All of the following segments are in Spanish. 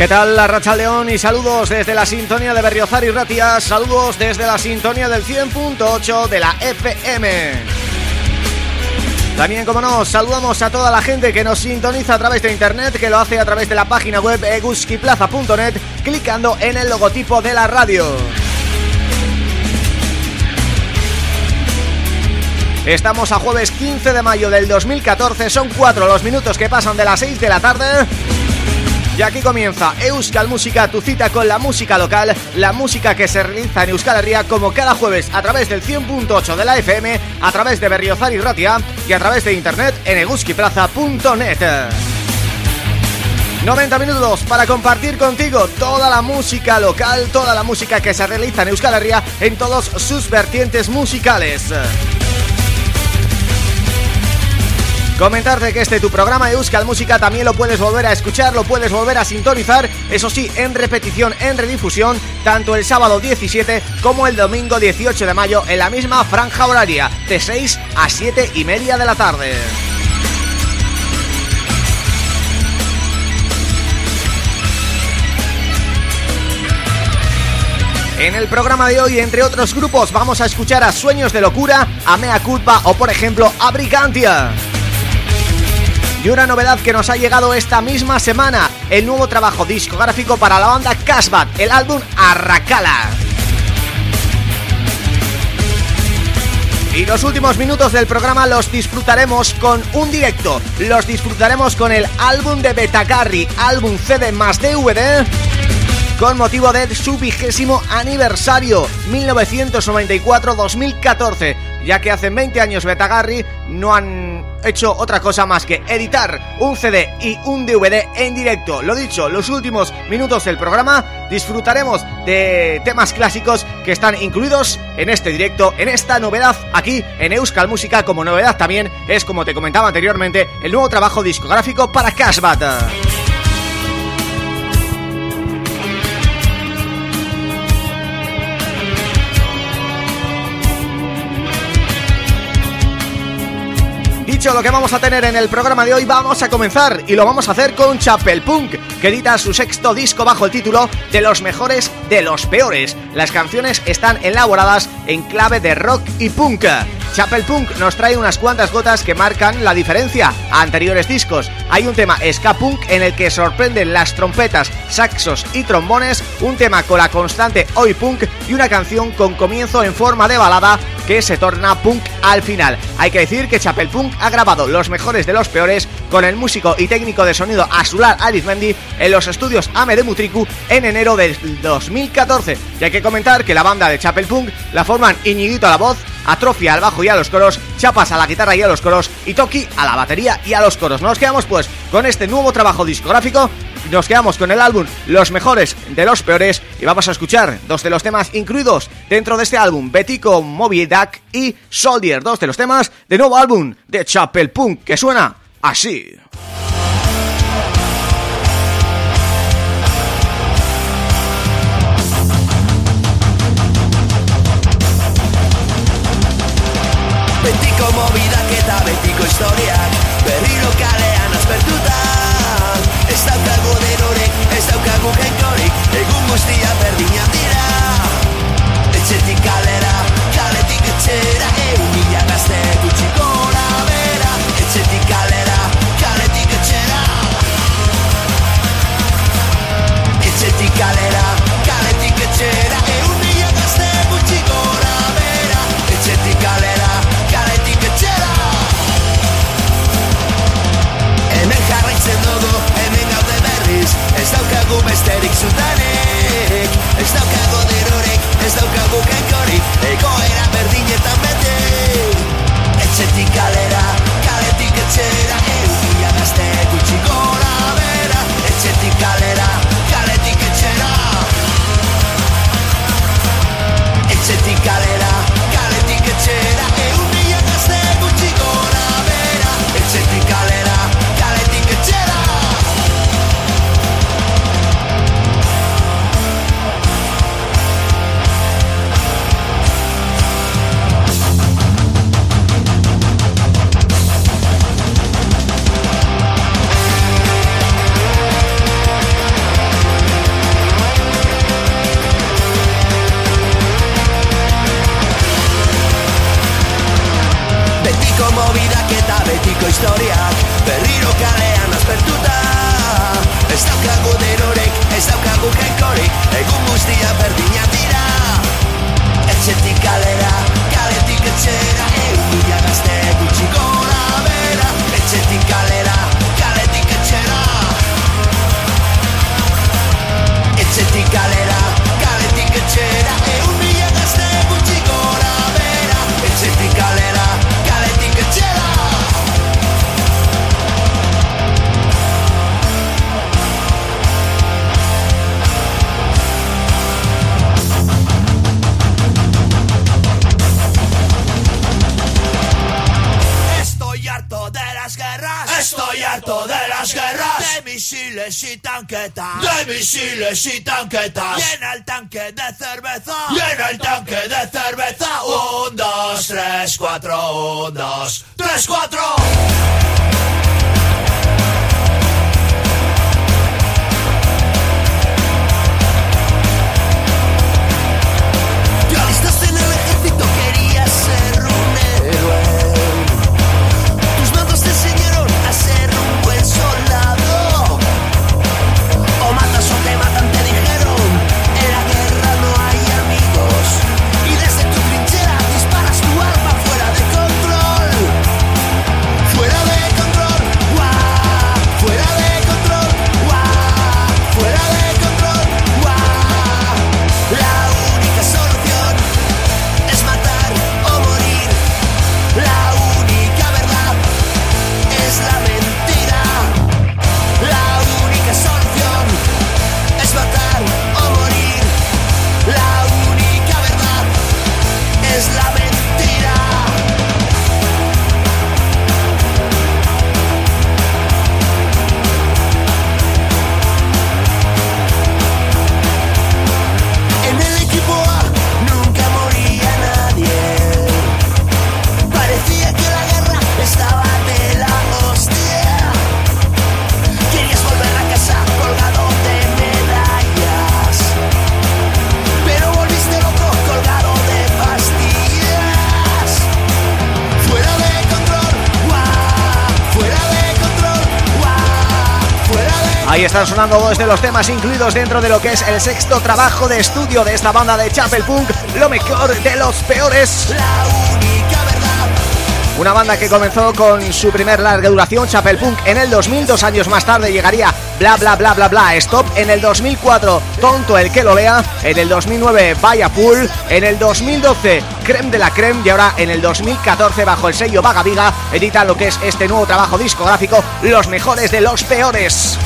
¿Qué tal la Racha León? Y saludos desde la sintonía de Berriozar y Ratia. Saludos desde la sintonía del 100.8 de la FM También, como no, saludamos a toda la gente que nos sintoniza a través de internet Que lo hace a través de la página web eguskiplaza.net Clicando en el logotipo de la radio. Estamos a jueves 15 de mayo del 2014 Son cuatro los minutos que pasan de las 6 de la tarde y aquí comienza Euskal Música, tu cita con la música local, la música que se realiza en Euskal Herria como cada jueves a través del 100.8 de la FM, a través de Berriozar y Ratia y a través de internet en eguskiplaza.net. 90 minutos para compartir contigo toda la música local, toda la música que se realiza en Euskal Herria en todos sus vertientes musicales. Comentarte que este tu programa Euskal Música también lo puedes volver a escuchar, lo puedes volver a sintonizar, eso sí, en repetición, en redifusión, tanto el sábado 17 como el domingo 18 de mayo en la misma franja horaria, de 6 a 7 y media de la tarde. En el programa de hoy, entre otros grupos, vamos a escuchar a Sueños de Locura, a Mea Culpa o, por ejemplo, a Brigantia. Y una novedad que nos ha llegado esta misma semana, el nuevo trabajo discográfico para la banda Casbat, el álbum Arracala. Y los últimos minutos del programa los disfrutaremos con un directo, los disfrutaremos con el álbum de Betacarri, álbum CD más DVD con motivo de su vigésimo aniversario 1994-2014 ya que hace 20 años Betagarri no han hecho otra cosa más que editar un CD y un DVD en directo. Lo dicho, los últimos minutos del programa disfrutaremos de temas clásicos que están incluidos en este directo, en esta novedad aquí en Euskal Música. Como novedad también es, como te comentaba anteriormente, el nuevo trabajo discográfico para Cashbat. Lo que vamos a tener en el programa de hoy, vamos a comenzar y lo vamos a hacer con Chapel Punk, que edita su sexto disco bajo el título de los mejores de los peores. Las canciones están elaboradas en clave de rock y punk. Chapel Punk nos trae unas cuantas gotas que marcan la diferencia a anteriores discos. Hay un tema ska punk en el que sorprenden las trompetas, saxos y trombones, un tema con la constante oi punk y una canción con comienzo en forma de balada que se torna punk al final. Hay que decir que Chapel Punk ha grabado los mejores de los peores con el músico y técnico de sonido Asular Arizmendi en los estudios AME de Mutriku en enero del 2014. Y hay que comentar que la banda de Chapel Punk la forman Iñiguito a la voz, Atrofia al bajo y a los coros, Chapas a la guitarra y a los coros y Toki a la batería y a los coros. Nos quedamos pues con este nuevo trabajo discográfico nos quedamos con el álbum Los Mejores de los Peores y vamos a escuchar dos de los temas incluidos dentro de este álbum, Betico Moby Duck y Soldier, dos de los temas de nuevo álbum de Chapel Punk que suena así. Betiko historiak Berriro kalean azpertuta. Ez daukagu denorek, ez daukagu jenkorik Egun guztia berdinak dira. Etxetik kalera, kaletik etxera besterik zutanek Ez daukagu dirurek, ez daukagu kenkorik. Egoera berdinetan bete. Etxetik kalera, están sonando dos de los temas incluidos dentro de lo que es el sexto trabajo de estudio de esta banda de Chapel Punk, lo mejor de los peores. Una banda que comenzó con su primer larga duración, Chapel Punk, en el 2000, dos años más tarde llegaría Bla Bla Bla Bla Bla Stop, en el 2004 Tonto el que lo vea, en el 2009 Vaya Pool, en el 2012 Creme de la Creme y ahora en el 2014 bajo el sello Vaga Viga edita lo que es este nuevo trabajo discográfico, Los Mejores de los Peores.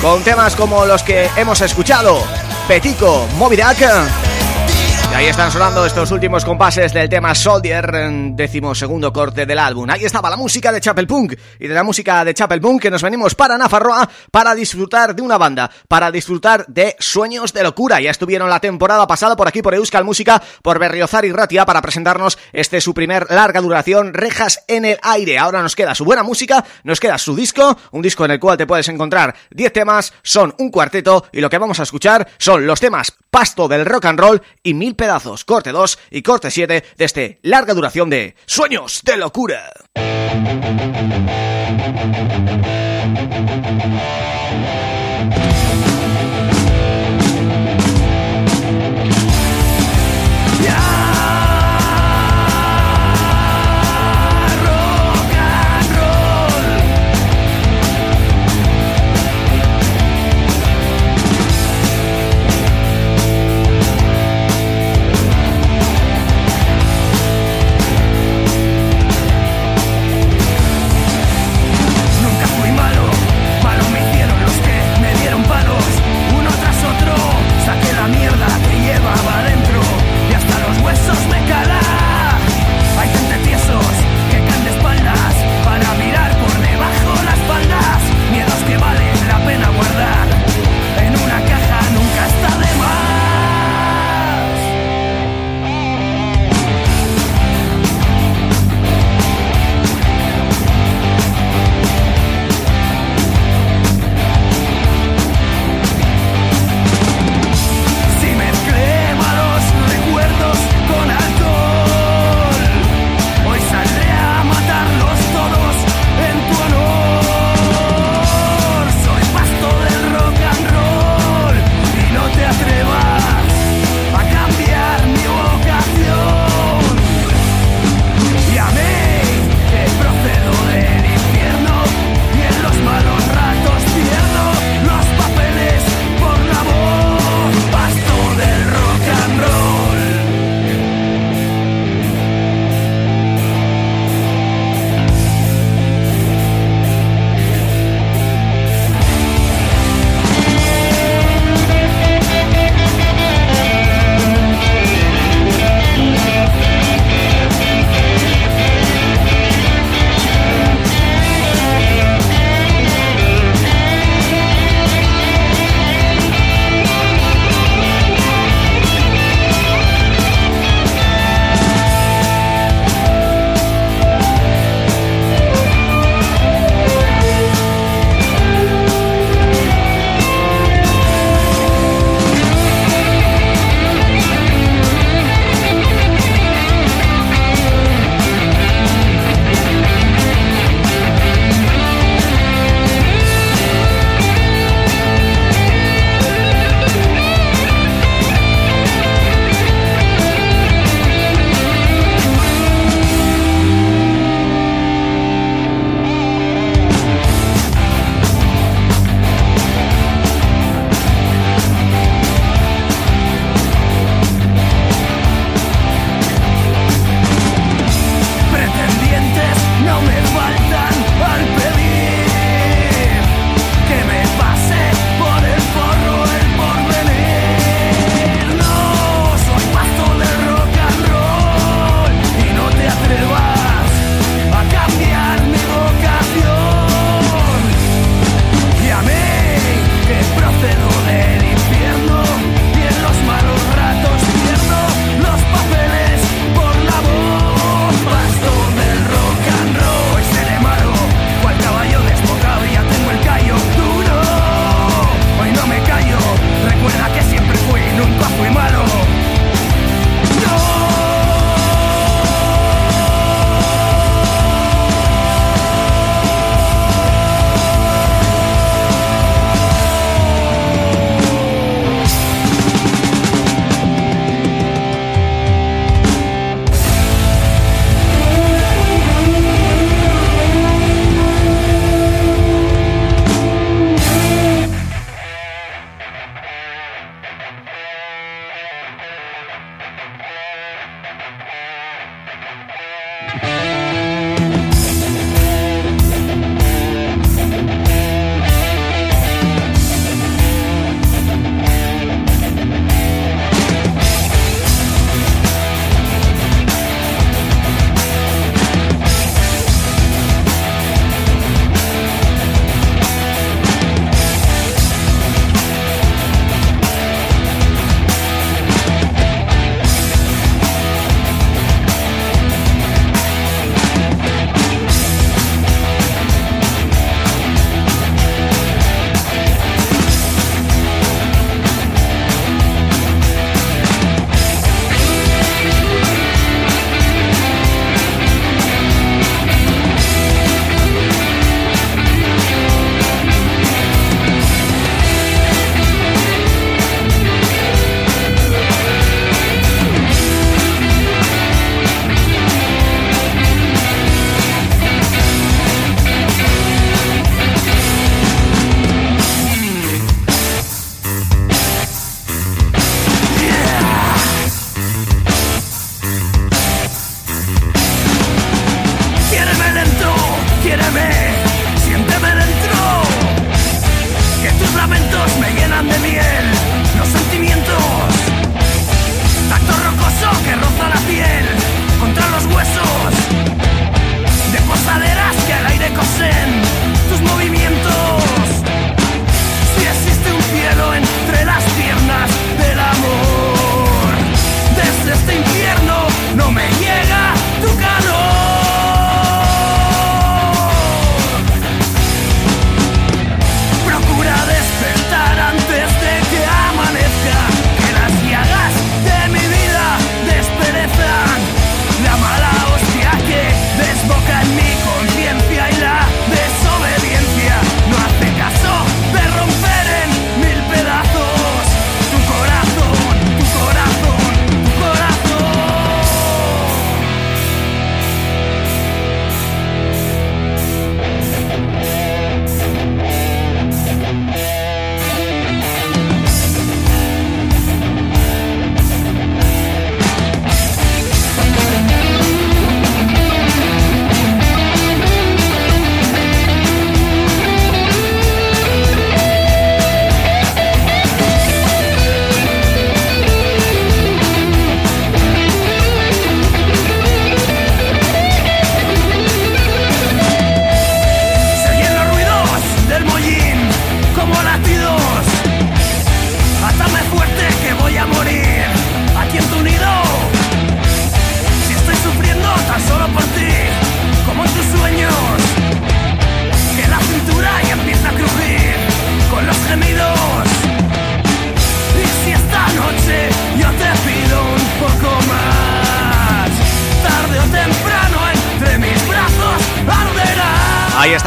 Con temas como los que hemos escuchado Petico, Movidac ahí están sonando estos últimos compases del tema Soldier, segundo corte del álbum. Ahí estaba la música de Chapel Punk y de la música de Chapel Punk que nos venimos para Nafarroa para disfrutar de una banda, para disfrutar de Sueños de Locura. Ya estuvieron la temporada pasada por aquí por Euskal Música, por Berriozar y Ratia para presentarnos este su primer larga duración, Rejas en el Aire. Ahora nos queda su buena música, nos queda su disco, un disco en el cual te puedes encontrar 10 temas, son un cuarteto y lo que vamos a escuchar son los temas Pasto del Rock and Roll y Mil pedazos, corte 2 y corte 7 de este larga duración de Sueños de Locura.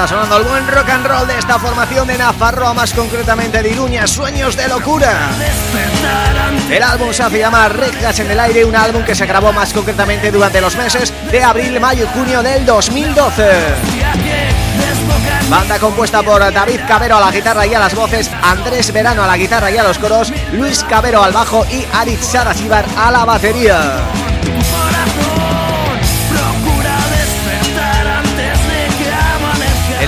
Sonando el buen rock and roll de esta formación de Nafarroa, más concretamente de Iruña, Sueños de Locura. El álbum se hace llamar Rejas en el Aire, un álbum que se grabó más concretamente durante los meses de abril, mayo y junio del 2012. Banda compuesta por David Cabero a la guitarra y a las voces, Andrés Verano a la guitarra y a los coros, Luis Cabero al bajo y Aritz Sarasibar a la batería.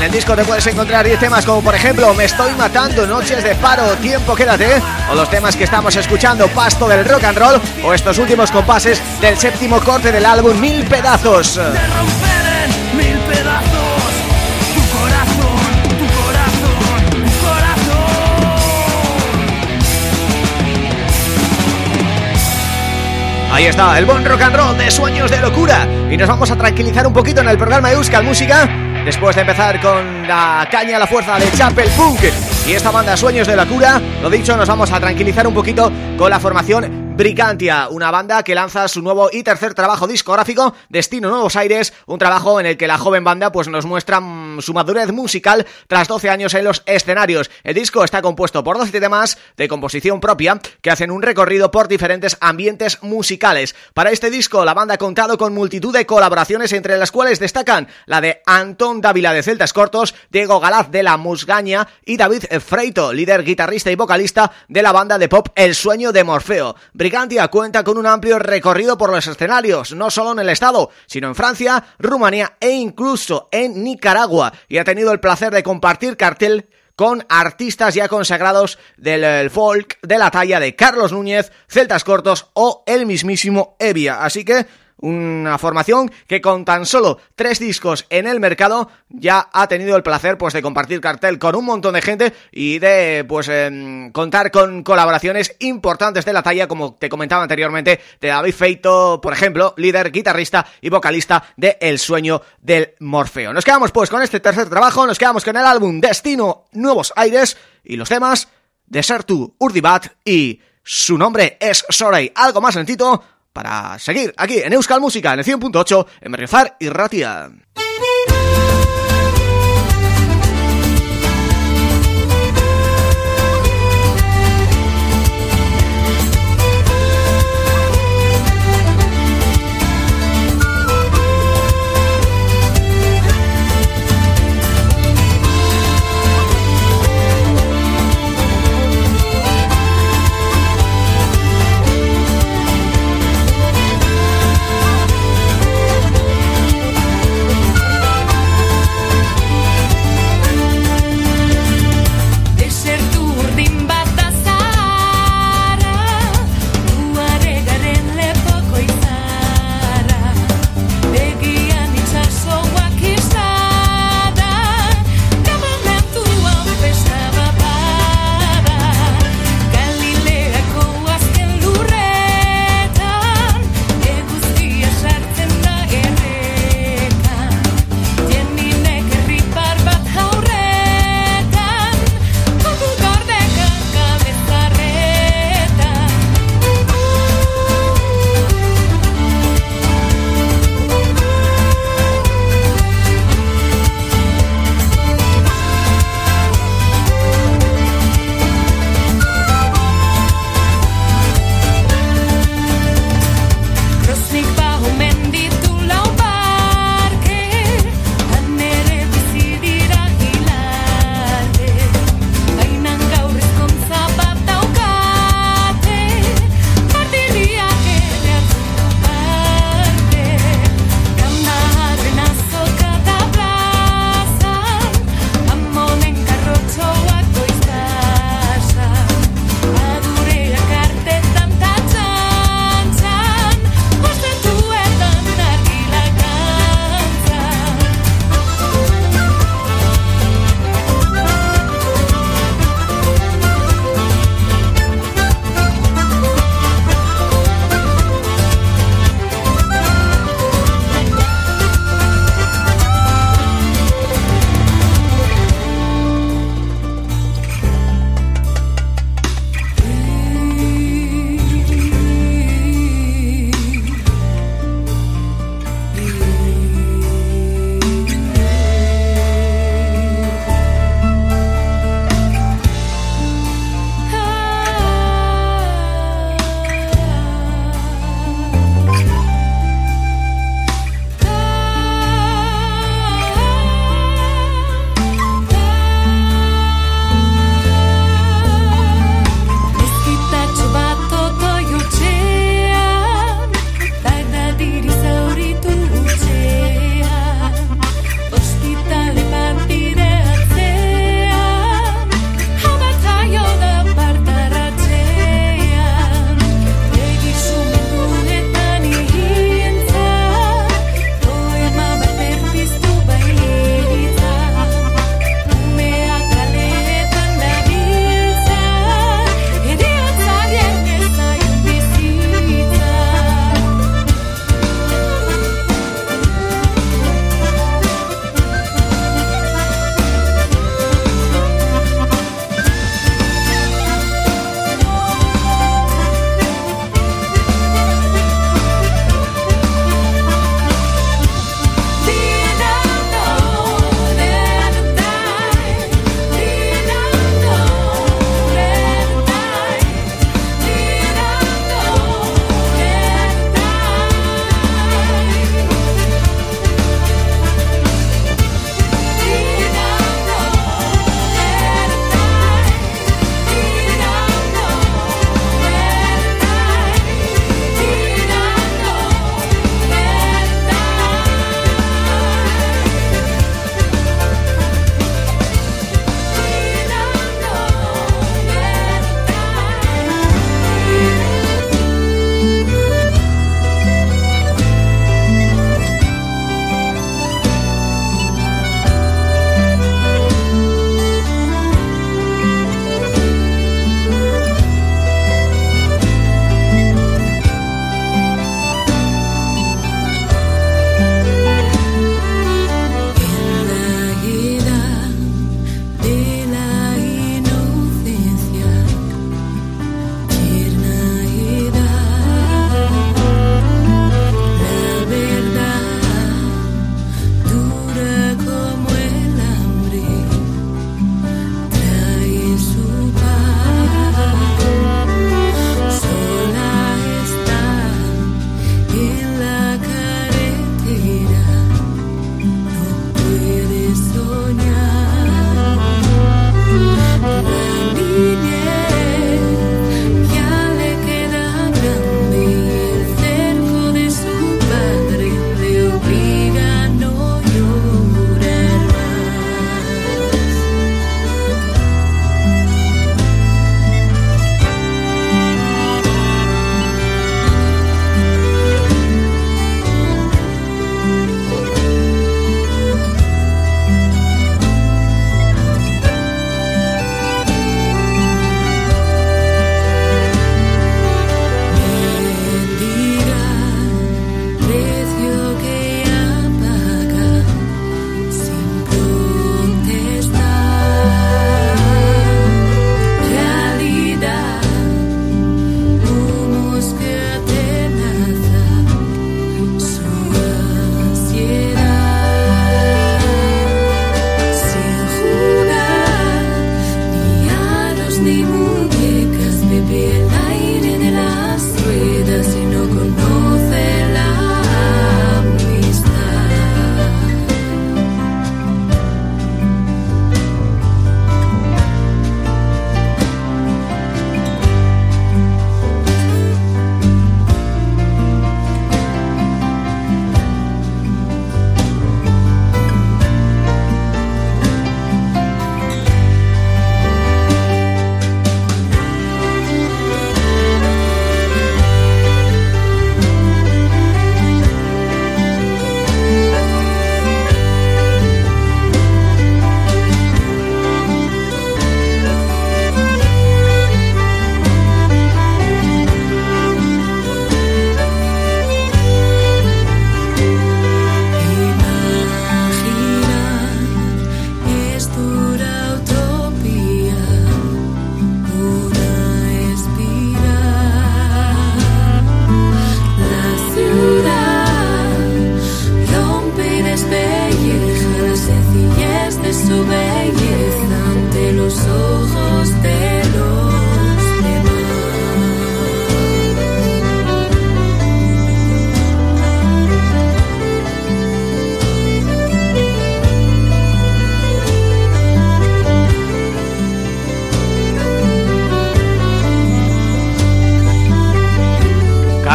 El disco te puedes encontrar 10 temas como por ejemplo Me estoy matando, Noches de paro, Tiempo quédate O los temas que estamos escuchando, Pasto del rock and roll O estos últimos compases del séptimo corte del álbum Mil pedazos. Ahí está, el buen rock and roll de Sueños de Locura. Y nos vamos a tranquilizar un poquito en el programa de Euskal Música Después de empezar con la caña a la fuerza de Chapel Punk Y esta banda Sueños de Locura Lo dicho, nos vamos a tranquilizar un poquito con la formación Bricantia, una banda que lanza su nuevo y tercer trabajo discográfico, Destino Nuevos Aires, un trabajo en el que la joven banda pues nos muestra mm, su madurez musical tras 12 años en los escenarios. El disco está compuesto por 12 temas de composición propia que hacen un recorrido por diferentes ambientes musicales. Para este disco la banda ha contado con multitud de colaboraciones entre las cuales destacan la de Antón Dávila de Celtas Cortos, Diego Galaz de La Musgaña y David Freito, líder guitarrista y vocalista de la banda de pop El Sueño de Morfeo. Brigantia cuenta con un amplio recorrido por los escenarios, no solo en el estado, sino en Francia, Rumanía e incluso en Nicaragua, y ha tenido el placer de compartir cartel con artistas ya consagrados del folk de la talla de Carlos Núñez, Celtas Cortos o el mismísimo Evia. Así que una formación que con tan solo tres discos en el mercado ya ha tenido el placer pues de compartir cartel con un montón de gente y de pues em, contar con colaboraciones importantes de la talla como te comentaba anteriormente de David Feito, por ejemplo, líder, guitarrista y vocalista de El Sueño del Morfeo. Nos quedamos pues con este tercer trabajo, nos quedamos con el álbum Destino Nuevos Aires y los temas Desertu Urdibat y su nombre es Sorey, algo más lentito para seguir aquí en Euskal Música en el 100.8 en Berriozar y Ratia.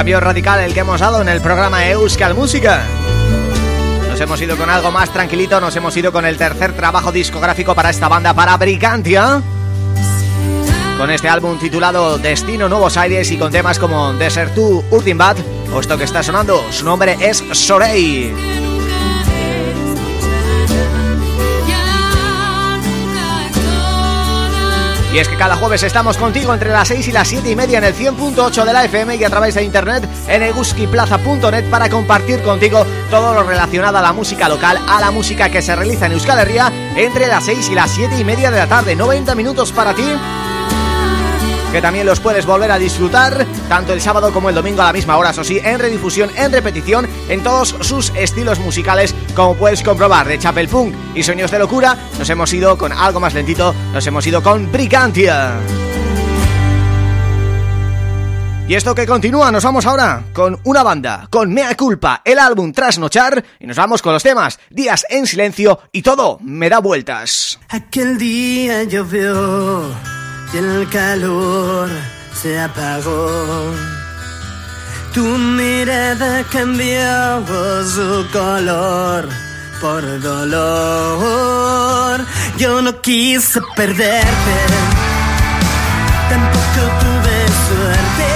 Cambio radical el que hemos dado en el programa Euskal Música. Nos hemos ido con algo más tranquilito Nos hemos ido con el tercer trabajo discográfico para esta banda, para Brigantia Con este álbum titulado Destino Nuevos Aires Y con temas como Desert 2, Bad O esto que está sonando, su nombre es Sorei Y es que cada jueves estamos contigo entre las 6 y las 7 y media en el 100.8 de la FM y a través de internet en eguskiplaza.net para compartir contigo todo lo relacionado a la música local, a la música que se realiza en Euskal Herria entre las 6 y las 7 y media de la tarde. 90 minutos para ti que también los puedes volver a disfrutar tanto el sábado como el domingo a la misma hora, eso sí, en redifusión, en repetición, en todos sus estilos musicales, como puedes comprobar, de Chapel Punk y Sueños de Locura, nos hemos ido con algo más lentito, nos hemos ido con Brigantia. Y esto que continúa, nos vamos ahora con una banda, con Mea Culpa, el álbum Trasnochar, y nos vamos con los temas Días en Silencio y Todo me da vueltas. Aquel día llovió y el calor se apagó. Tu mirada cambió su color por dolor. Yo no quise perderte, tampoco tuve suerte.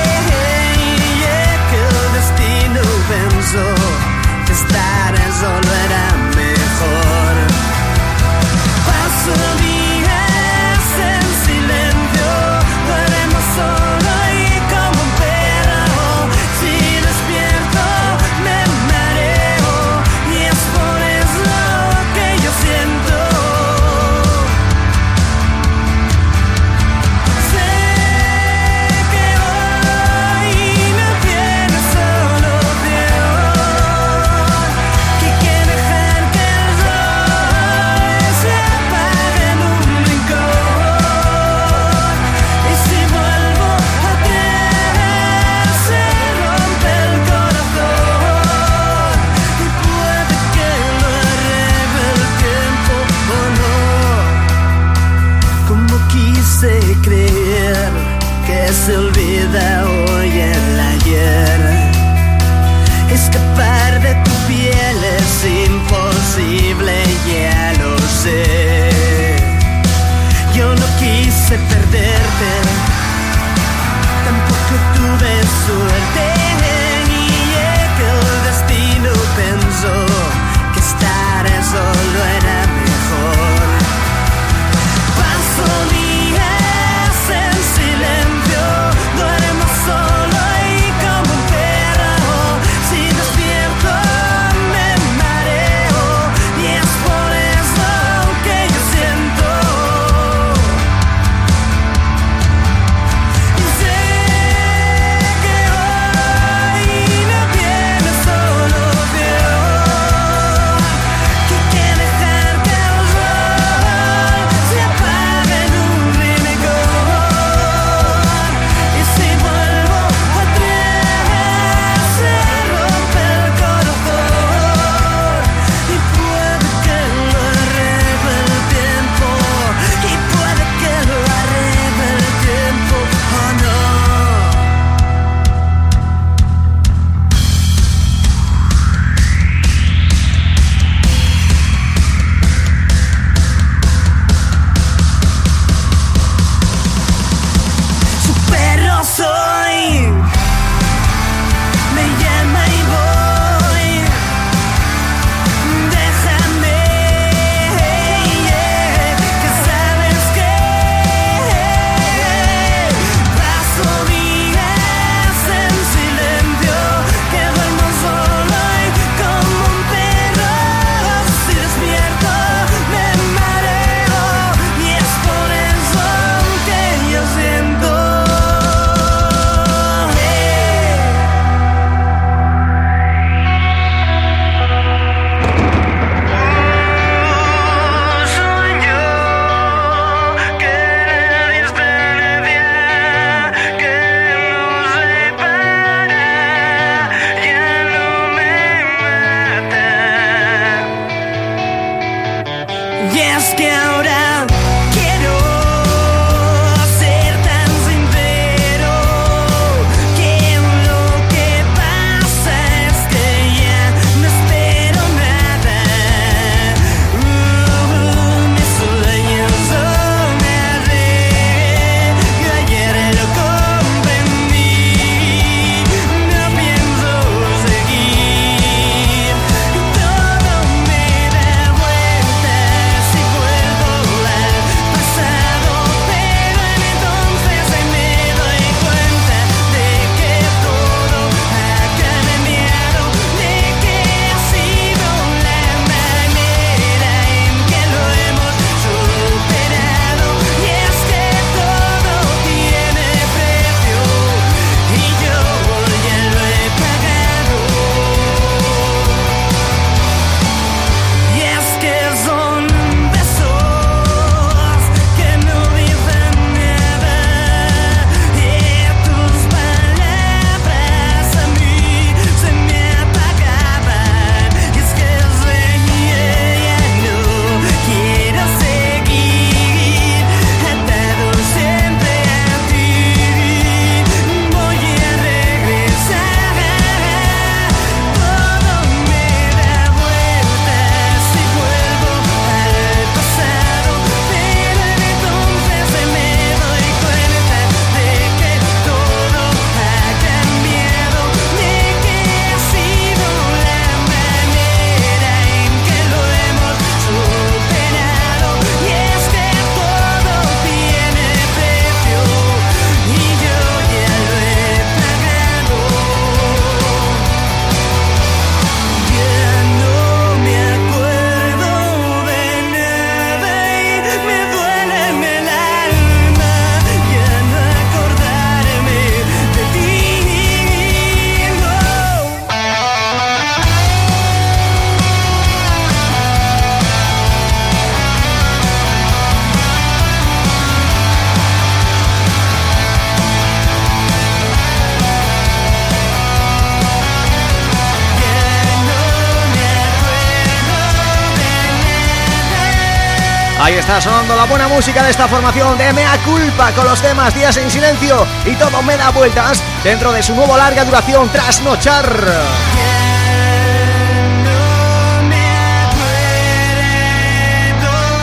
Está sonando la buena música de esta formación de Mea Culpa con los temas Días en Silencio y todo me da vueltas dentro de su nuevo larga duración Trasnochar.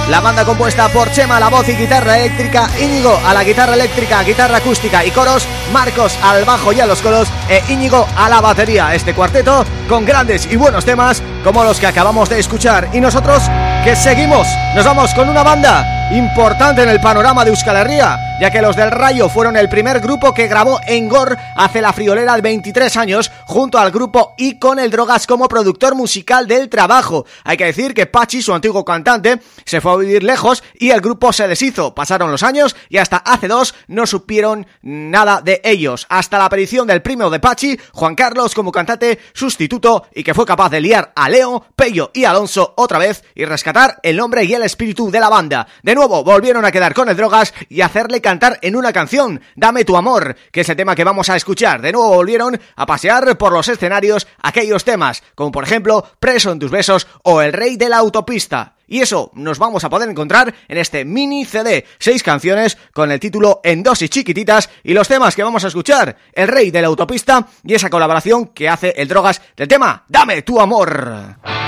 La banda compuesta por Chema a la voz y guitarra eléctrica, Íñigo a la guitarra eléctrica, guitarra acústica y coros, Marcos al bajo y a los coros e Íñigo a la batería. Este cuarteto con grandes y buenos temas como los que acabamos de escuchar. Y nosotros que seguimos, nos vamos con una banda importante en el panorama de Euskal Herria ya que los del Rayo fueron el primer grupo que grabó en Gor hace la friolera de 23 años junto al grupo y con el Drogas como productor musical del trabajo. Hay que decir que Pachi, su antiguo cantante, se fue a vivir lejos y el grupo se deshizo. Pasaron los años y hasta hace dos no supieron nada de ellos. Hasta la aparición del primo de Pachi, Juan Carlos como cantante sustituto y que fue capaz de liar a Leo, Pello y Alonso otra vez y rescatar el nombre y el espíritu de la banda. De nuevo volvieron a quedar con el Drogas y hacerle cantar en una canción, Dame tu amor, que es el tema que vamos a escuchar. De nuevo volvieron a pasear por los escenarios aquellos temas, como por ejemplo Preso en tus besos o El rey de la autopista. Y eso nos vamos a poder encontrar en este mini CD, seis canciones con el título En dosis chiquititas y los temas que vamos a escuchar, El Rey de la Autopista y esa colaboración que hace el Drogas del tema Dame tu amor.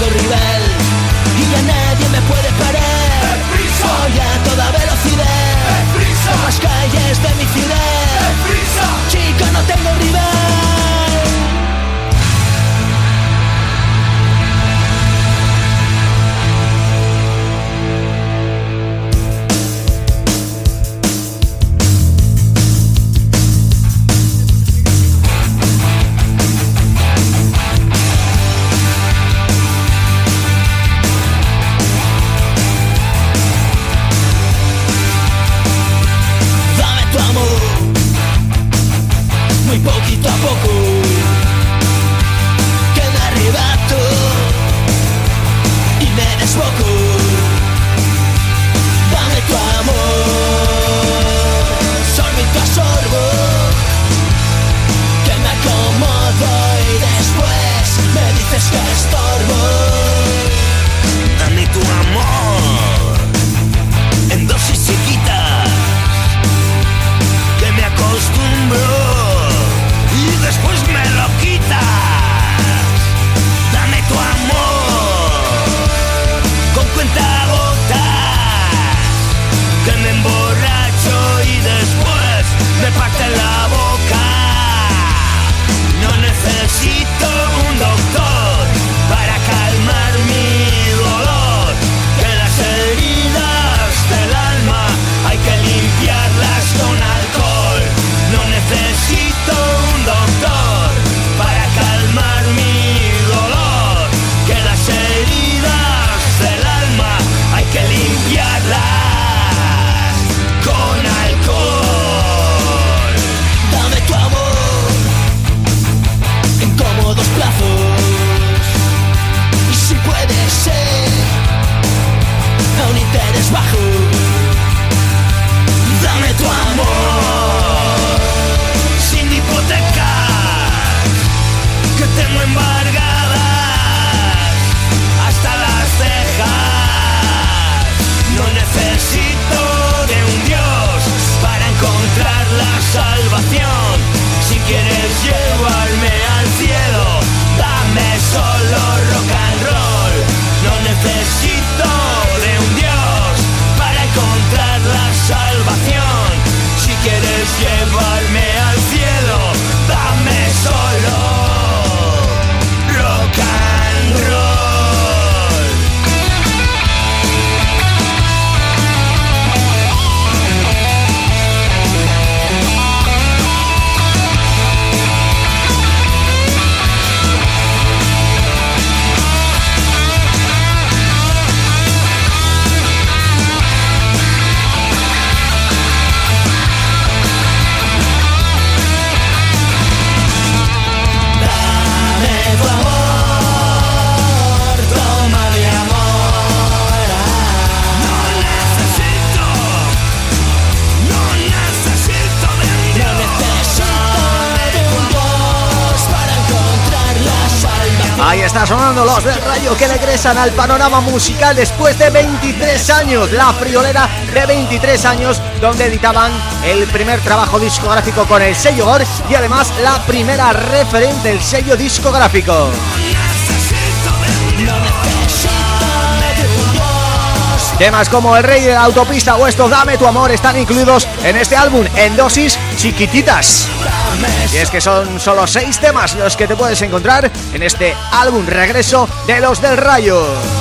River los del Rayo que regresan al panorama musical después de 23 años La friolera de 23 años donde editaban el primer trabajo discográfico con el sello GOR y además la primera referente del sello discográfico. Temas como El Rey de la Autopista o esto Dame Tu Amor están incluidos en este álbum en dosis chiquititas. Y es que son solo seis temas los que te puedes encontrar en este álbum regreso de Los del Rayo.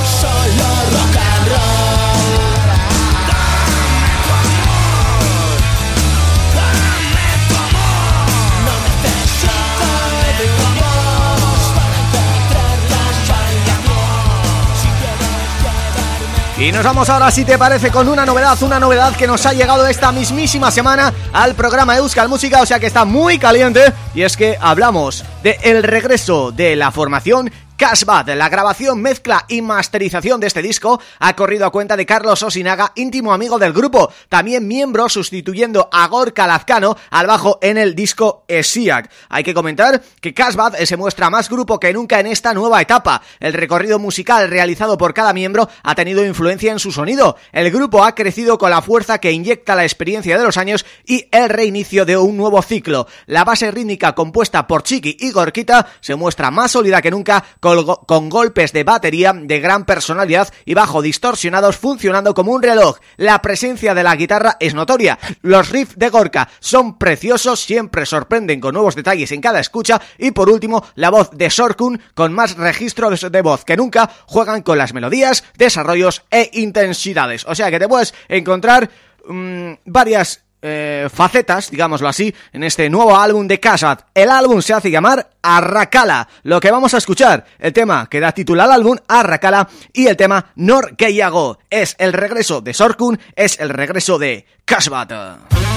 Y nos vamos ahora, si te parece, con una novedad, una novedad que nos ha llegado esta mismísima semana al programa Euskal Música, o sea que está muy caliente, y es que hablamos de el regreso de la formación Cashbad, la grabación, mezcla y masterización de este disco ha corrido a cuenta de Carlos Osinaga, íntimo amigo del grupo, también miembro sustituyendo a Gorka Lazcano al bajo en el disco Esiac. Hay que comentar que Cashbad se muestra más grupo que nunca en esta nueva etapa. El recorrido musical realizado por cada miembro ha tenido influencia en su sonido. El grupo ha crecido con la fuerza que inyecta la experiencia de los años y el reinicio de un nuevo ciclo. La base rítmica compuesta por Chiqui y Gorkita se muestra más sólida que nunca golpes de batería de gran personalidad y bajo distorsionados funcionando como un reloj. La presencia de la guitarra es notoria. Los riffs de Gorka son preciosos, siempre sorprenden con nuevos detalles en cada escucha y por último la voz de Sorkun con más registros de voz que nunca juegan con las melodías, desarrollos e intensidades. O sea que te puedes encontrar mmm, varias eh, facetas, digámoslo así, en este nuevo álbum de Kasat. El álbum se hace llamar Arrakala. Lo que vamos a escuchar, el tema que da título al álbum, Arrakala, y el tema Nor Keiago. Es el regreso de Sorkun, es el regreso de Kasbat.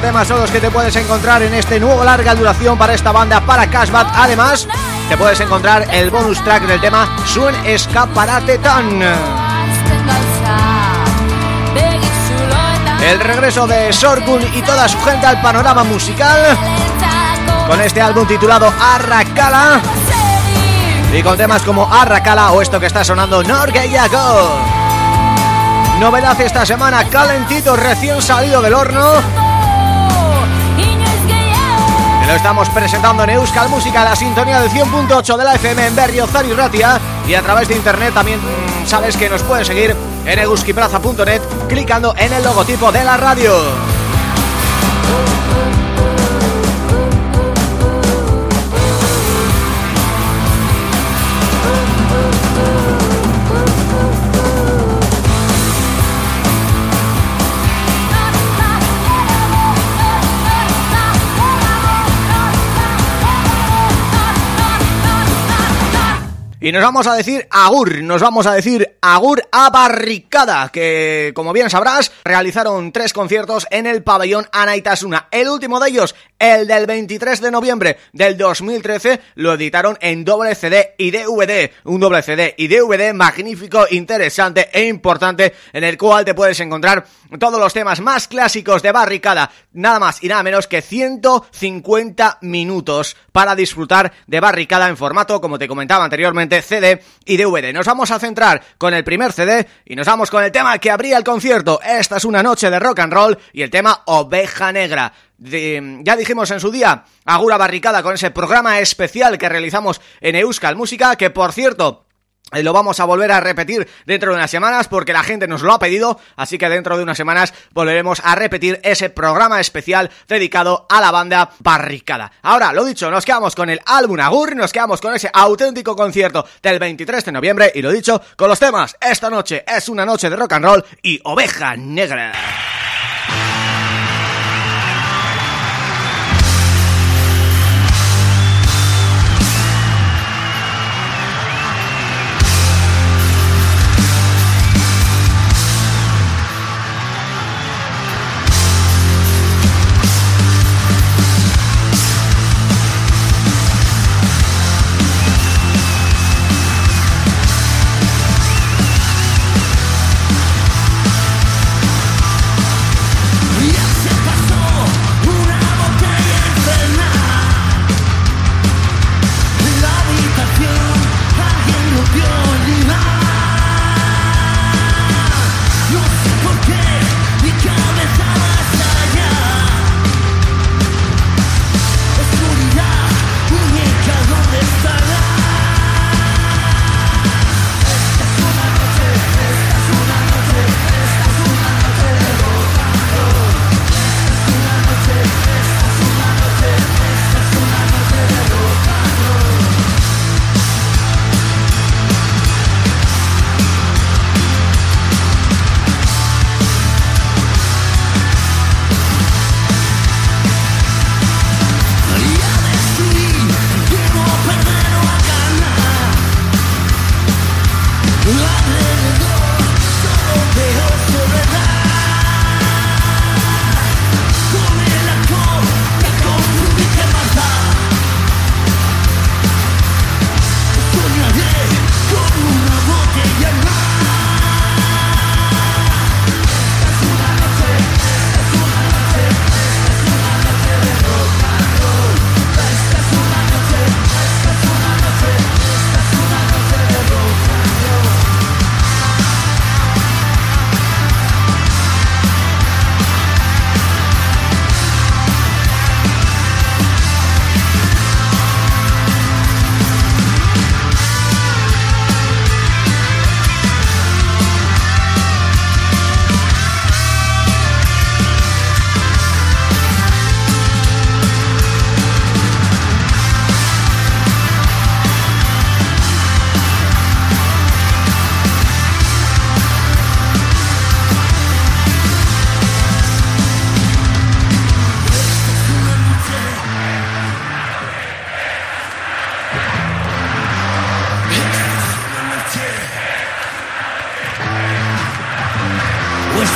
Temas son los que te puedes encontrar en este nuevo larga duración para esta banda, para Cashbat. Además, te puedes encontrar el bonus track del tema Suen Escaparate Tan. El regreso de Sorkun y toda su gente al panorama musical con este álbum titulado Arrakala y con temas como Arrakala o esto que está sonando Norgeyako. Novedad esta semana, calentito, recién salido del horno. Lo estamos presentando en Euskal Música, la sintonía del 100.8 de la FM en Berriozar Ratia. Y a través de internet también mm, sabes que nos puedes seguir en euskiplaza.net clicando en el logotipo de la radio. Y nos vamos a decir agur, nos vamos a decir agur a Barricada, que como bien sabrás, realizaron tres conciertos en el pabellón Anaitasuna. El último de ellos, el del 23 de noviembre del 2013, lo editaron en doble CD y DVD. Un doble CD y DVD magnífico, interesante e importante, en el cual te puedes encontrar todos los temas más clásicos de Barricada, nada más y nada menos que 150 minutos para disfrutar de Barricada en formato, como te comentaba anteriormente, CD y DVD. Nos vamos a centrar con el primer CD y nos vamos con el tema que abría el concierto. Esta es una noche de rock and roll y el tema Oveja Negra. ya dijimos en su día, Agura Barricada con ese programa especial que realizamos en Euskal Música, que por cierto eh, lo vamos a volver a repetir dentro de unas semanas porque la gente nos lo ha pedido, así que dentro de unas semanas volveremos a repetir ese programa especial dedicado a la banda Barricada. Ahora, lo dicho, nos quedamos con el álbum Agur, nos quedamos con ese auténtico concierto del 23 de noviembre y lo dicho, con los temas Esta noche es una noche de rock and roll y Oveja Negra.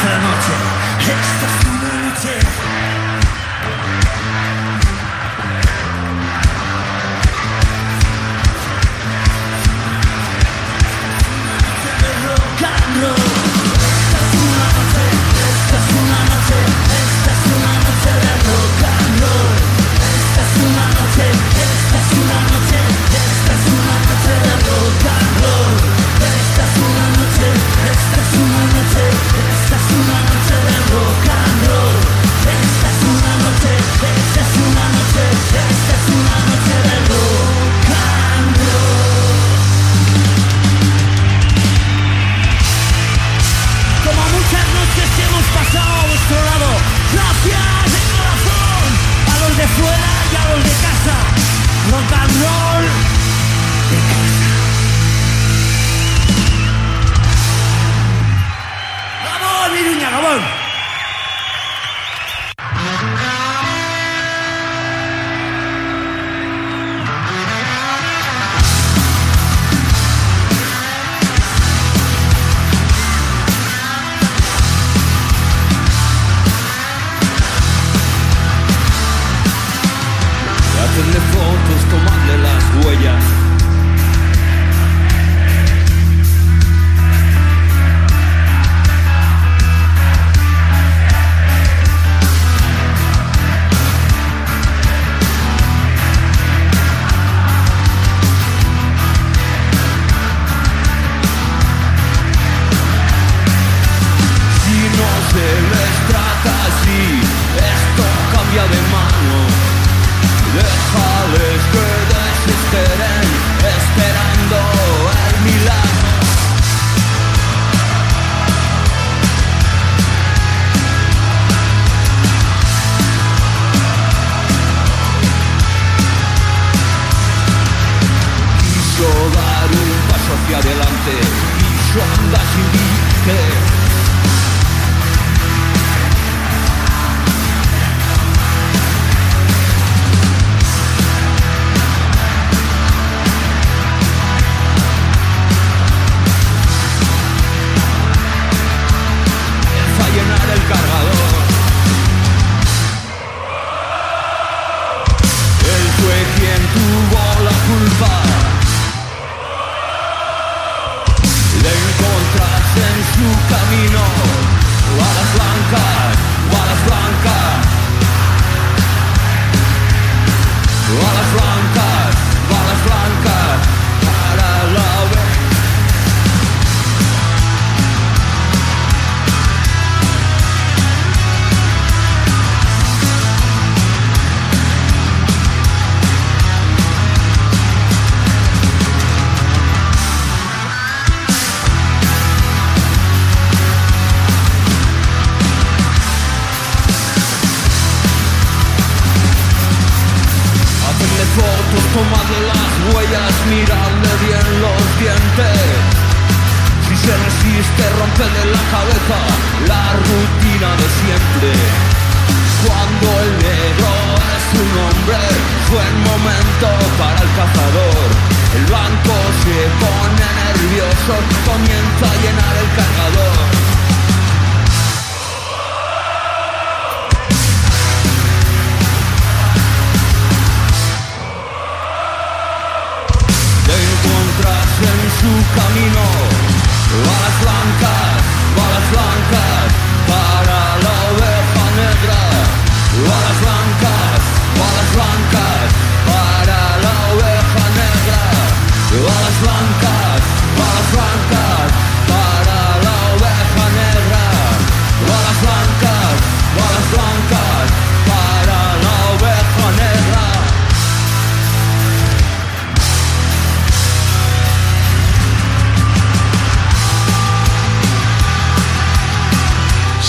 eternity. It's the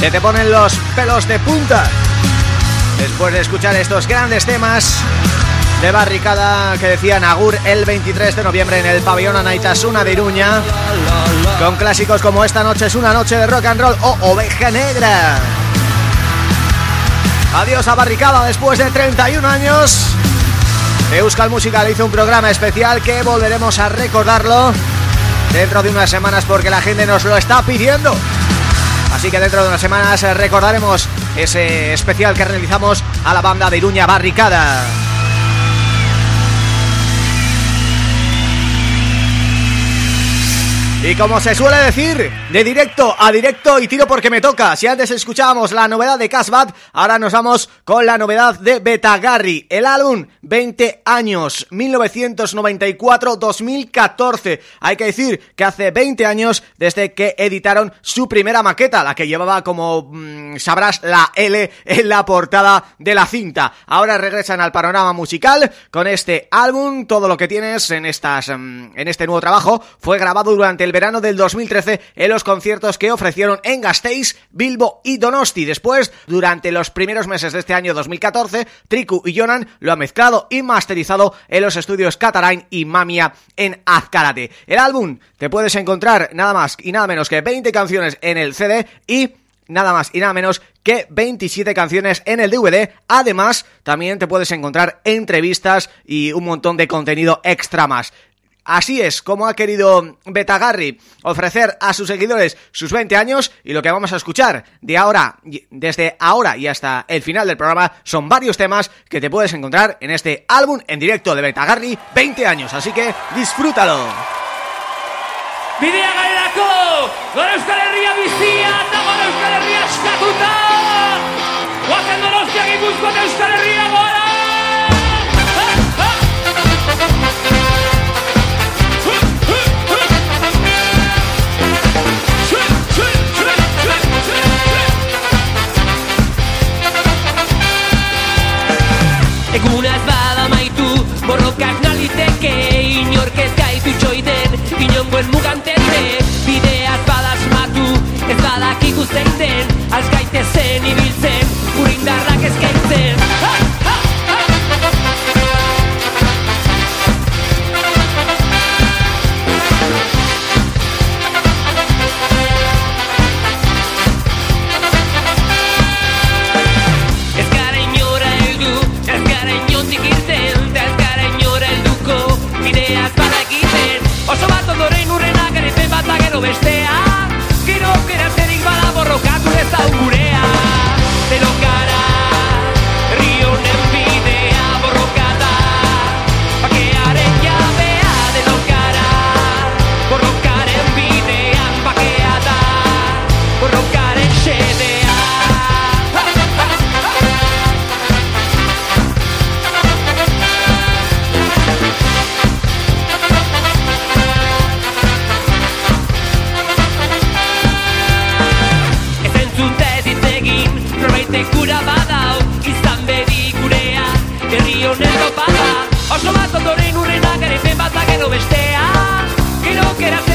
Se te ponen los pelos de punta. Después de escuchar estos grandes temas De barricada que decían Agur el 23 de noviembre en el pabellón Anaitasuna de Iruña Con clásicos como Esta noche es una noche de rock and roll o Oveja Negra. Adiós a Barricada después de 31 años. Euskal Musical hizo un programa especial que volveremos a recordarlo Dentro de unas semanas porque la gente nos lo está pidiendo Así que dentro de unas semanas eh, recordaremos ese especial que realizamos a la banda de Iruña Barricada. Y como se suele decir, de directo a directo y tiro porque me toca. Si antes escuchábamos la novedad de Casbat, ahora nos vamos con la novedad de Betagarri. El álbum 20 años, 1994-2014. Hay que decir que hace 20 años desde que editaron su primera maqueta, la que llevaba como mmm, sabrás la L en la portada de la cinta. Ahora regresan al panorama musical con este álbum. Todo lo que tienes en estas mmm, en este nuevo trabajo fue grabado durante el verano del 2013 en los conciertos que ofrecieron en Gasteiz, Bilbo y Donosti. Después, durante los primeros meses de este año 2014, Triku y Jonan lo han mezclado y masterizado en los estudios Catarain y Mamia en Azcárate. El álbum te puedes encontrar nada más y nada menos que 20 canciones en el CD y nada más y nada menos que 27 canciones en el DVD. Además, también te puedes encontrar entrevistas y un montón de contenido extra más. Así es como ha querido Betagarri ofrecer a sus seguidores sus 20 años y lo que vamos a escuchar de ahora, desde ahora y hasta el final del programa son varios temas que te puedes encontrar en este álbum en directo de Betagarri 20 años, así que disfrútalo. Bidea galerako, gara Euskal Herria bizia eta Euskal Herria eskatuta! Guazen donostia gipuzkoa eta Euskal Herria Eguna ez bada maitu, borrokak naliteke Inork ez gaitu txoiden, inongoen mugantete Bidea ez bada asmatu, ez badak ikusten den Az gaitezen ibiltzen, gurindarrak eskaintzen quiero bestea. que no besteas,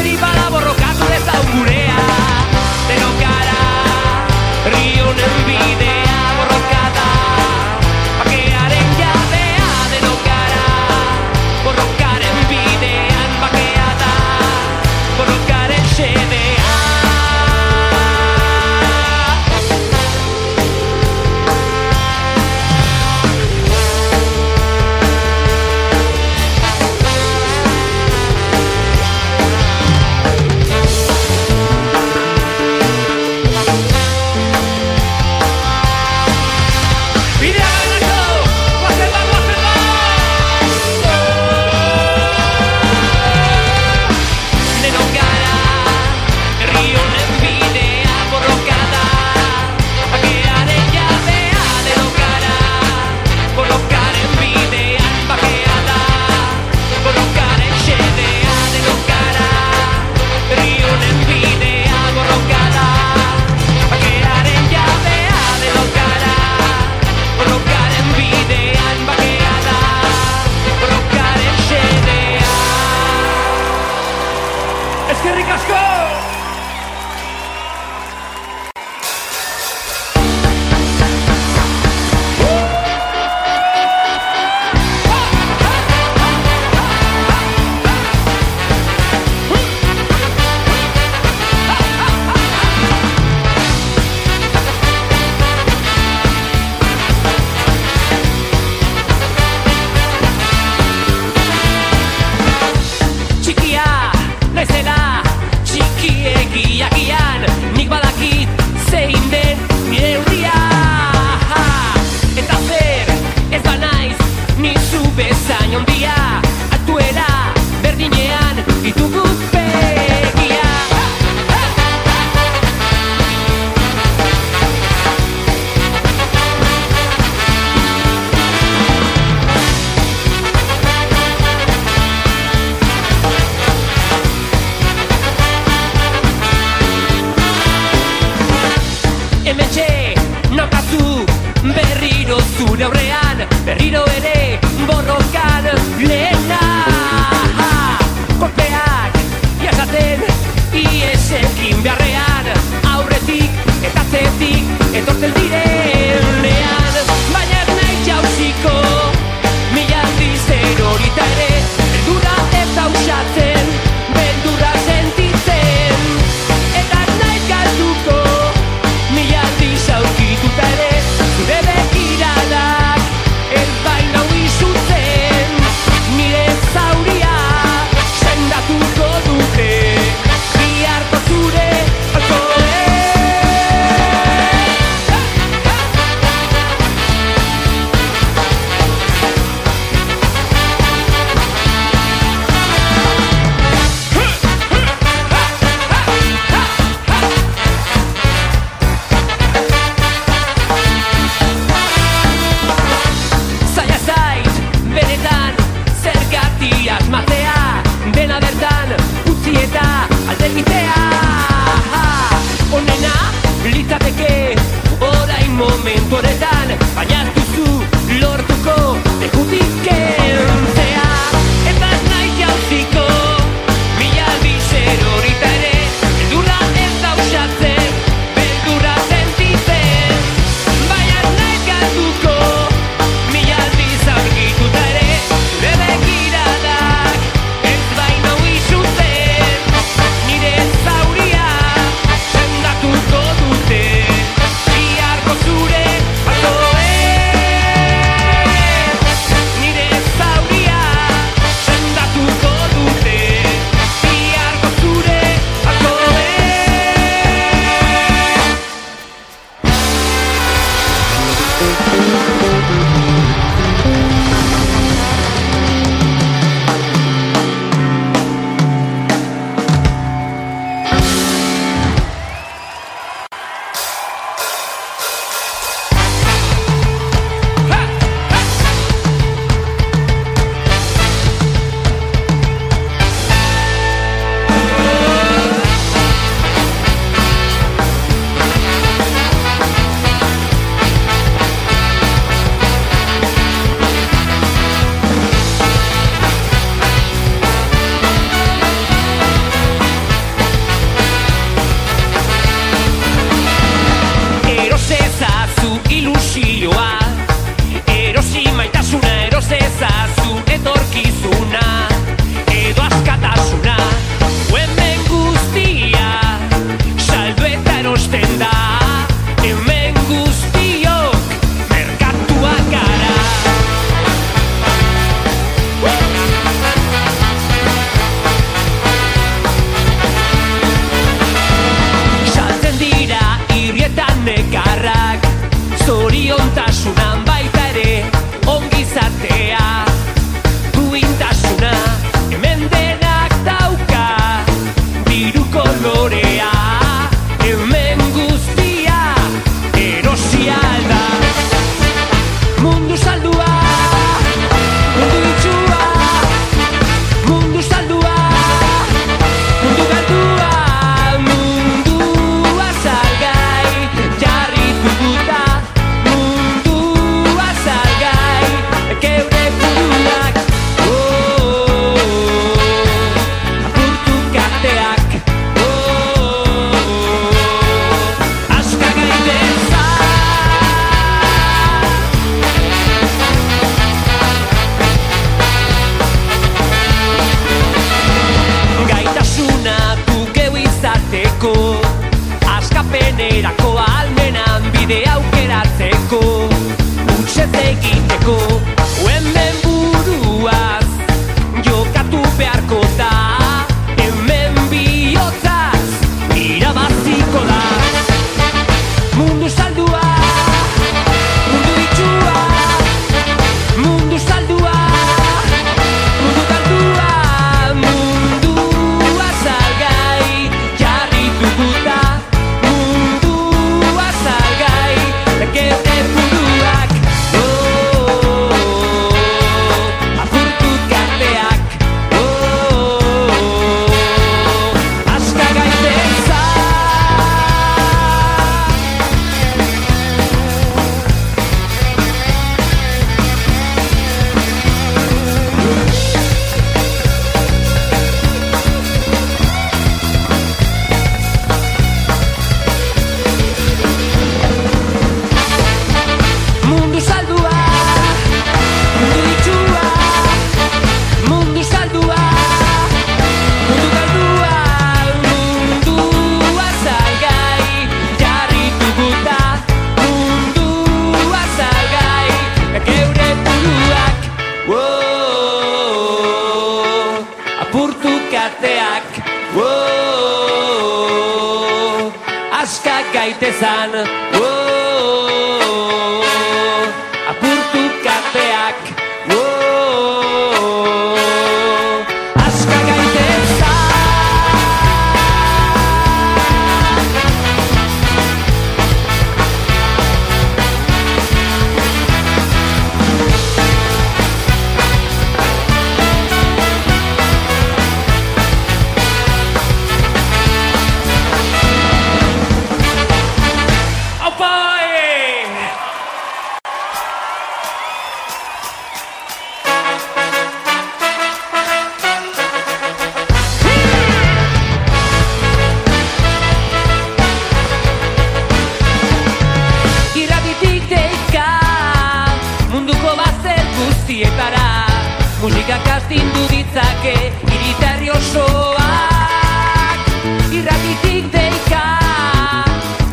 musikak astindu ditzake iritarri osoak irrakitik deika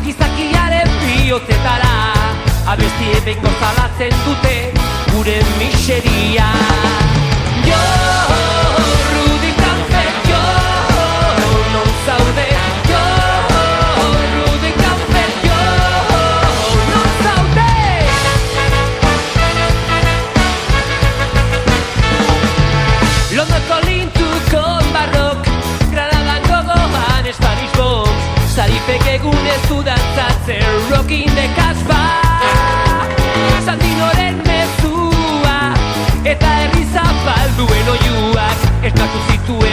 gizakiaren bihotzetara abesti epeko zalatzen dute gure miseria Yo! They're rocking the kasbah, esa mezua, esta herriza pal duelo yuas, esta tu si tu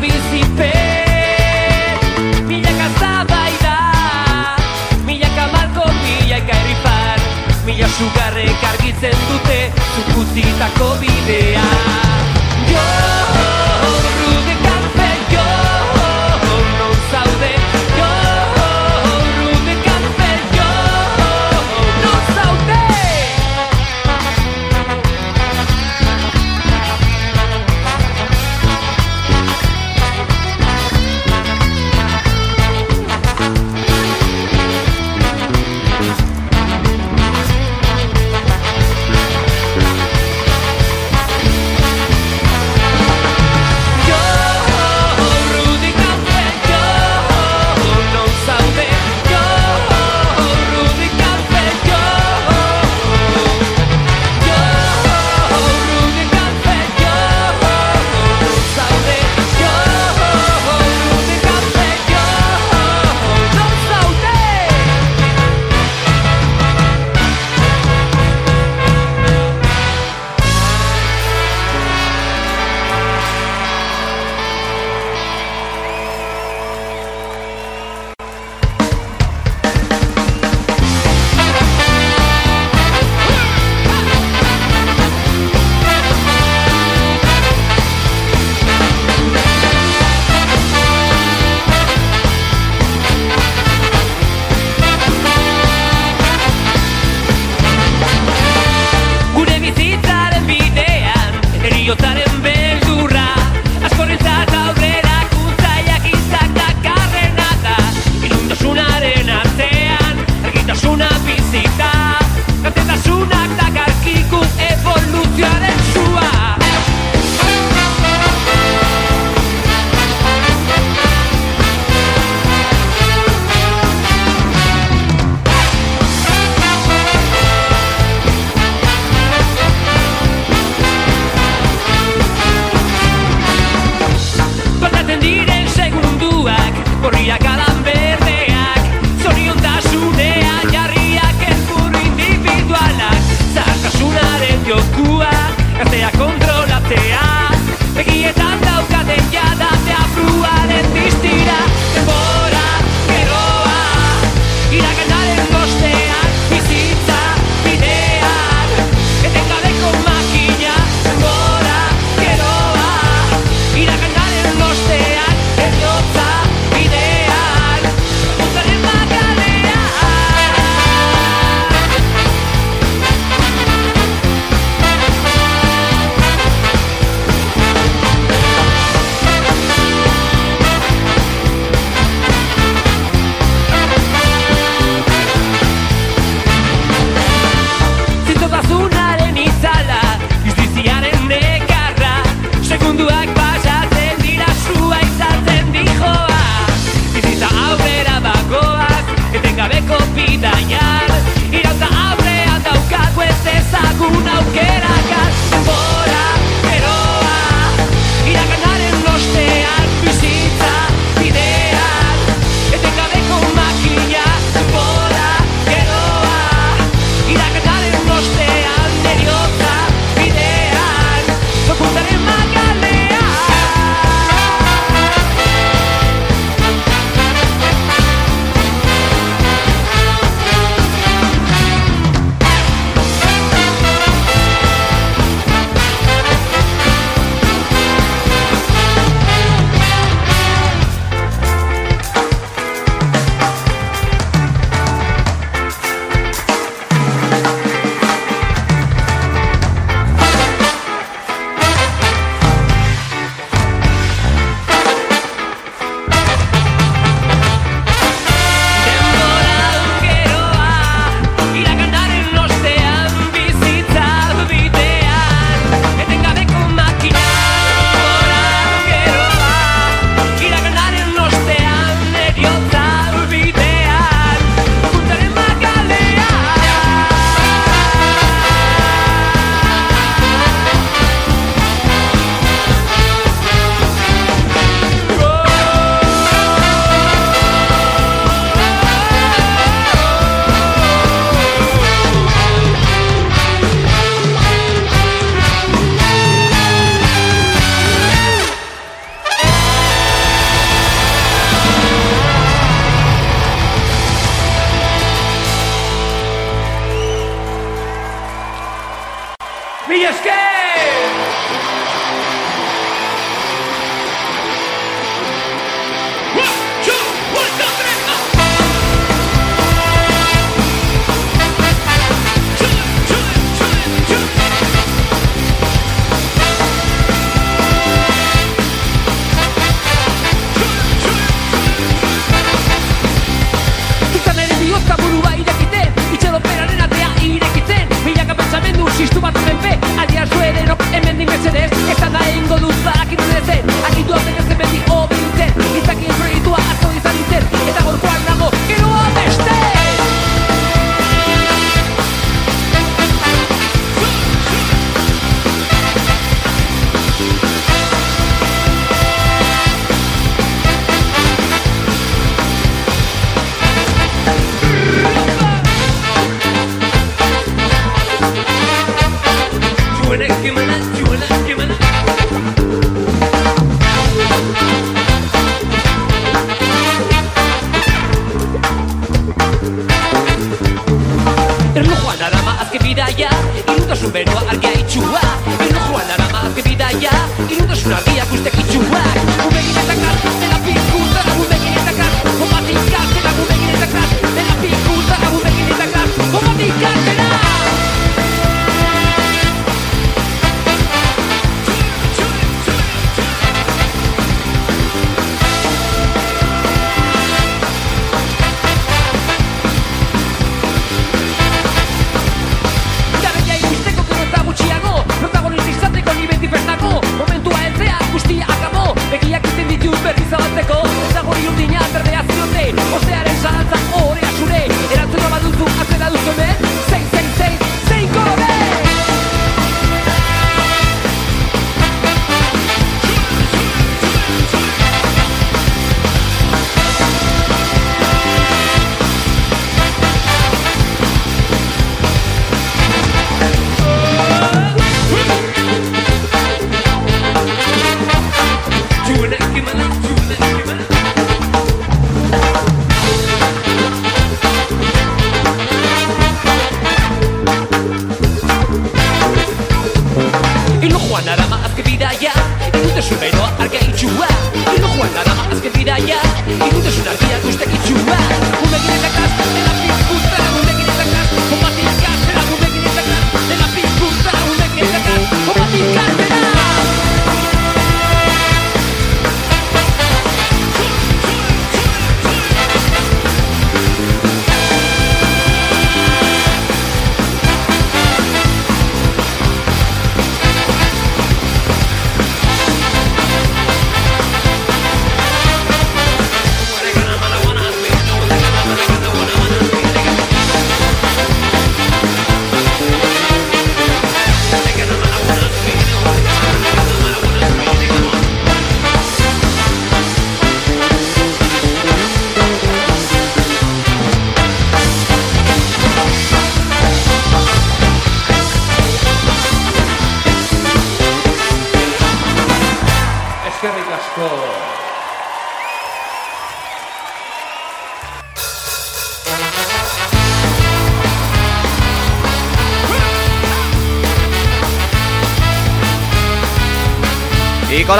bizipen Milaka zabaida Milaka malko, milaka erripar. Mila sugarrek argitzen dute Zukutitako bidea.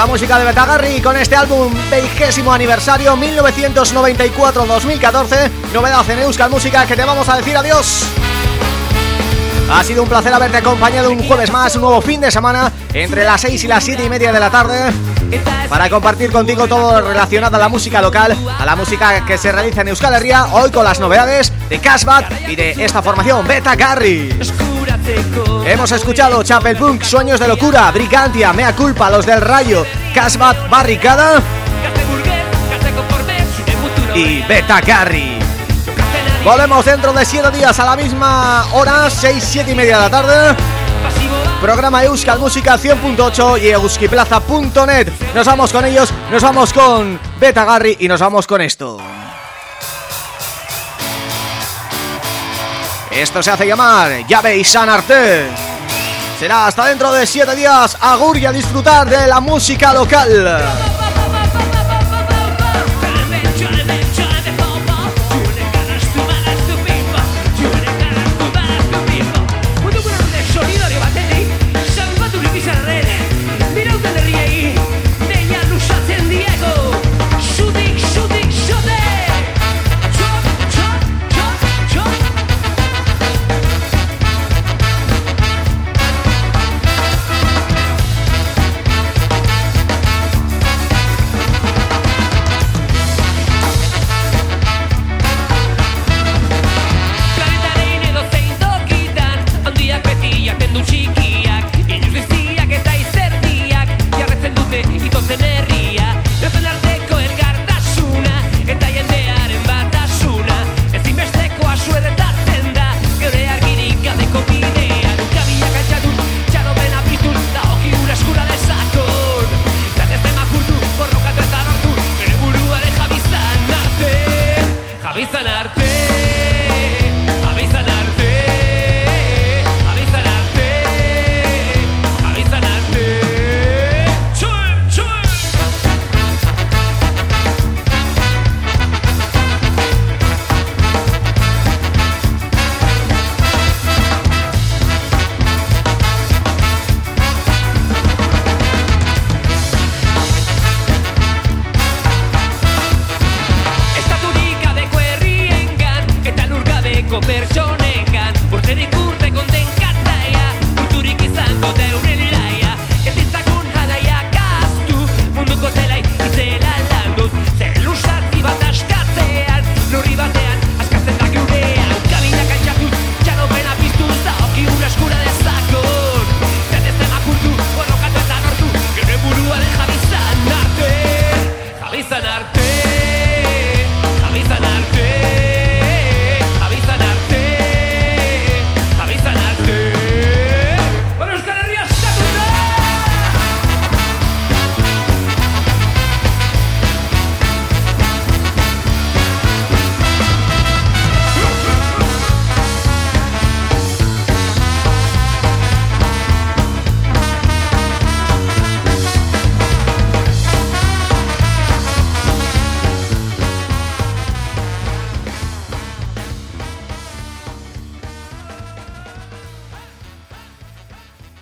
Música de Betagarri con este álbum vigésimo aniversario 1994-2014 Novedad en Euskal Música que te vamos a decir adiós. Ha sido un placer haberte acompañado un jueves más, un nuevo fin de semana Entre las 6 y las 7 y media de la tarde Para compartir contigo todo relacionado a la música local A la música que se realiza en Euskal Herria Hoy con las novedades de Cashbat y de esta formación Beta Garry Hemos escuchado Chapel Punk, Sueños de Locura, Brigantia, Mea Culpa, Los del Rayo Cashbat, Barricada. Y Beta Garry Volvemos dentro de 7 días a la misma hora, 6, 7 y media de la tarde. Programa Euskal Música 100.8 y euskiplaza.net Nos vamos con ellos, nos vamos con Beta Garry y nos vamos con esto. Esto se hace llamar Llave y Sanarte Será hasta dentro de 7 días Agur y a disfrutar de la música local